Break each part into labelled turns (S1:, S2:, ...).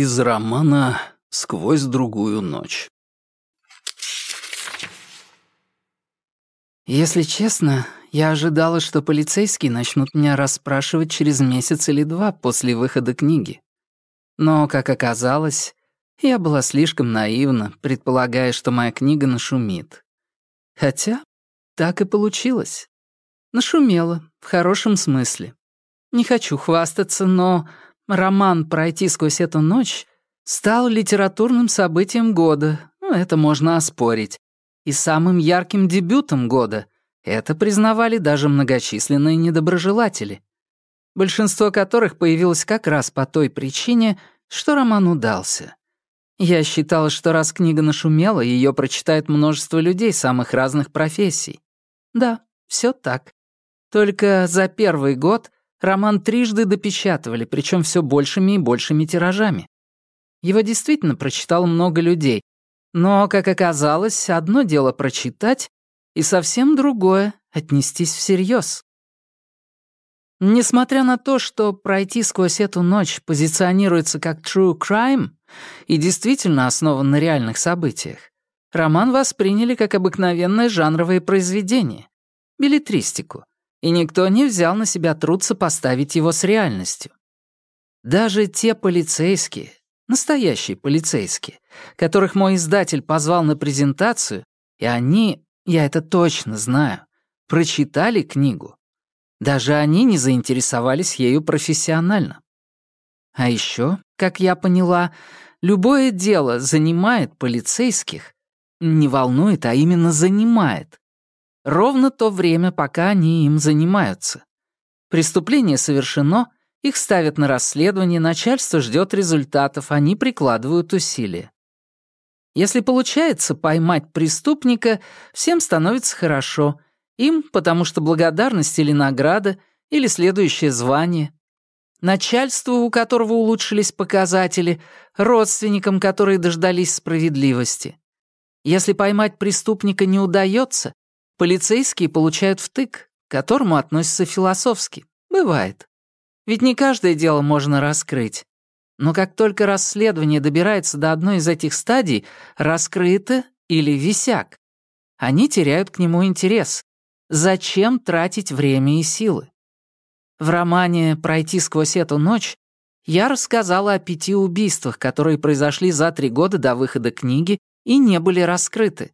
S1: Из романа «Сквозь другую ночь».
S2: Если честно, я ожидала, что полицейские начнут меня расспрашивать через месяц или два после выхода книги. Но, как оказалось, я была слишком наивна, предполагая, что моя книга нашумит. Хотя так и получилось. Нашумела, в хорошем смысле. Не хочу хвастаться, но роман «Пройти сквозь эту ночь» стал литературным событием года, ну, это можно оспорить, и самым ярким дебютом года. Это признавали даже многочисленные недоброжелатели, большинство которых появилось как раз по той причине, что роман удался. Я считала, что раз книга нашумела, ее прочитает множество людей самых разных профессий. Да, все так. Только за первый год роман трижды допечатывали, причем все большими и большими тиражами. Его действительно прочитало много людей, но, как оказалось, одно дело прочитать, и совсем другое — отнестись всерьез. Несмотря на то, что пройти сквозь эту ночь позиционируется как true crime и действительно основан на реальных событиях, роман восприняли как обыкновенное жанровое произведение, билетристику, и никто не взял на себя труд сопоставить его с реальностью. Даже те полицейские, настоящие полицейские, которых мой издатель позвал на презентацию, и они, я это точно знаю, прочитали книгу. Даже они не заинтересовались ею профессионально. А еще, как я поняла, любое дело занимает полицейских, не волнует, а именно занимает. Ровно то время, пока они им занимаются. Преступление совершено, их ставят на расследование, начальство ждет результатов, они прикладывают усилия. Если получается поймать преступника, всем становится хорошо. Им, потому что благодарность или награда, или следующее звание. Начальству, у которого улучшились показатели, родственникам, которые дождались справедливости. Если поймать преступника не удается, полицейские получают втык, к которому относятся философски. Бывает. Ведь не каждое дело можно раскрыть. Но как только расследование добирается до одной из этих стадий, раскрыто или висяк. Они теряют к нему интерес. Зачем тратить время и силы? В романе «Пройти сквозь эту ночь» я рассказала о пяти убийствах, которые произошли за три года до выхода книги и не были раскрыты.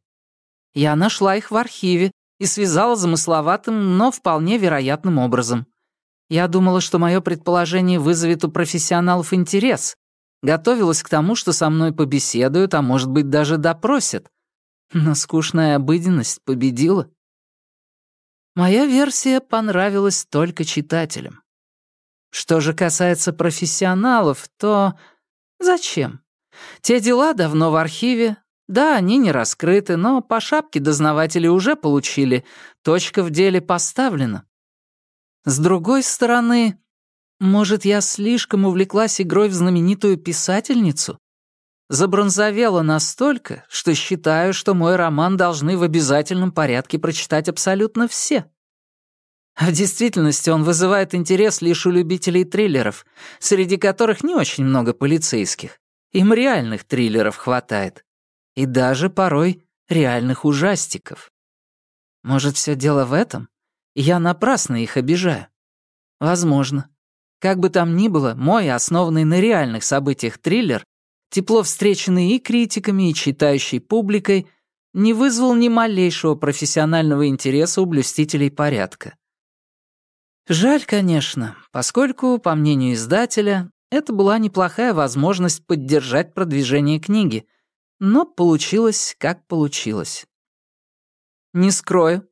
S2: Я нашла их в архиве и связала замысловатым, но вполне вероятным образом. Я думала, что мое предположение вызовет у профессионалов интерес. Готовилась к тому, что со мной побеседуют, а может быть даже допросят. Но скучная обыденность победила. Моя версия понравилась только читателям. Что же касается профессионалов, то зачем? Те дела давно в архиве. Да, они не раскрыты, но по шапке дознаватели уже получили. Точка в деле поставлена. С другой стороны, может, я слишком увлеклась игрой в знаменитую писательницу? Забронзовела настолько, что считаю, что мой роман должны в обязательном порядке прочитать абсолютно все. А в действительности он вызывает интерес лишь у любителей триллеров, среди которых не очень много полицейских. Им реальных триллеров хватает. И даже порой реальных ужастиков. Может, все дело в этом? Я напрасно их обижаю. Возможно. Как бы там ни было, мой, основанный на реальных событиях триллер, тепло встреченный и критиками, и читающей публикой, не вызвал ни малейшего профессионального интереса у блюстителей порядка. Жаль, конечно, поскольку, по мнению издателя, это была неплохая возможность поддержать продвижение книги, но получилось, как получилось. Не скрою,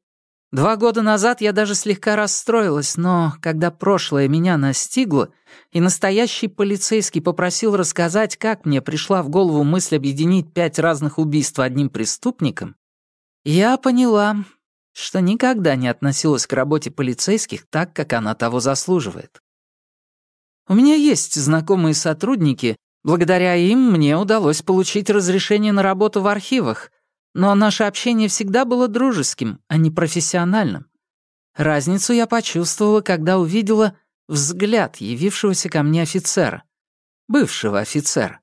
S2: Два года назад я даже слегка расстроилась, но когда прошлое меня настигло, и настоящий полицейский попросил рассказать, как мне пришла в голову мысль объединить пять разных убийств одним преступником, я поняла, что никогда не относилась к работе полицейских так, как она того заслуживает. У меня есть знакомые сотрудники, благодаря им мне удалось получить разрешение на работу в архивах, но наше общение всегда было дружеским, а не профессиональным. Разницу я почувствовала, когда увидела взгляд явившегося ко мне офицера. Бывшего офицера.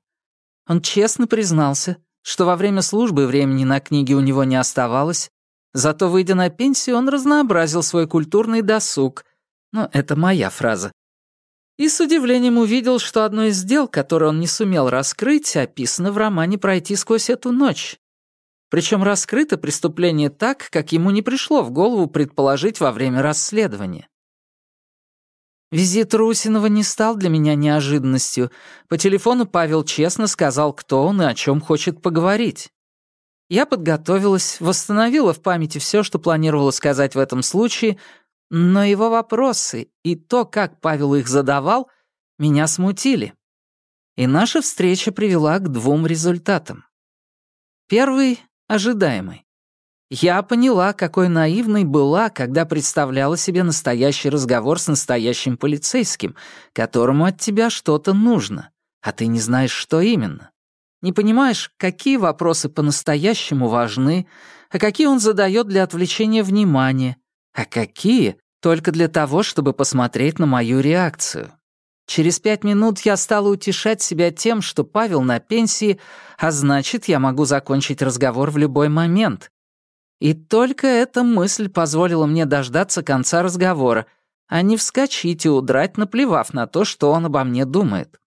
S2: Он честно признался, что во время службы времени на книги у него не оставалось, зато, выйдя на пенсию, он разнообразил свой культурный досуг. Но это моя фраза. И с удивлением увидел, что одно из дел, которое он не сумел раскрыть, описано в романе «Пройти сквозь эту ночь». Причем раскрыто преступление так, как ему не пришло в голову предположить во время расследования. Визит Русинова не стал для меня неожиданностью. По телефону Павел честно сказал, кто он и о чем хочет поговорить. Я подготовилась, восстановила в памяти все, что планировала сказать в этом случае, но его вопросы и то, как Павел их задавал, меня смутили. И наша встреча привела к двум результатам. Первый — ожидаемый. Я поняла, какой наивной была, когда представляла себе настоящий разговор с настоящим полицейским, которому от тебя что-то нужно, а ты не знаешь, что именно. Не понимаешь, какие вопросы по-настоящему важны, а какие он задает для отвлечения внимания, а какие только для того, чтобы посмотреть на мою реакцию. Через пять минут я стала утешать себя тем, что Павел на пенсии, а значит, я могу закончить разговор в любой момент, и только эта мысль позволила мне дождаться конца разговора, а не вскочить и удрать, наплевав на то, что он обо мне думает.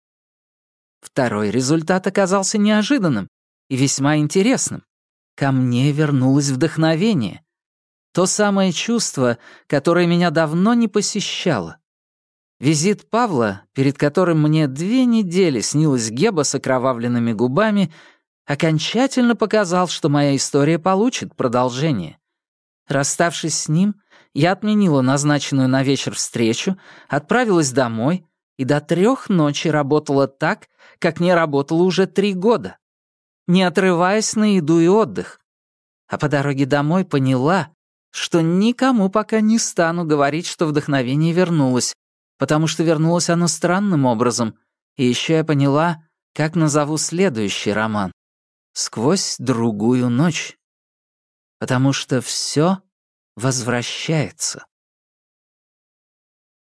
S2: Второй результат оказался неожиданным и весьма интересным. Ко мне вернулось вдохновение. То самое чувство, которое меня давно не посещало. Визит Павла, перед которым мне две недели снилась Геба с окровавленными губами, окончательно показал, что моя история получит продолжение. Расставшись с ним, я отменила назначенную на вечер встречу, отправилась домой и до трех ночи работала так, как не работала уже три года, не отрываясь на еду и отдых. А по дороге домой поняла, что никому пока не стану говорить, что вдохновение вернулось, потому что вернулось оно странным образом, и еще я поняла, как назову следующий роман сквозь другую ночь. Потому что все возвращается.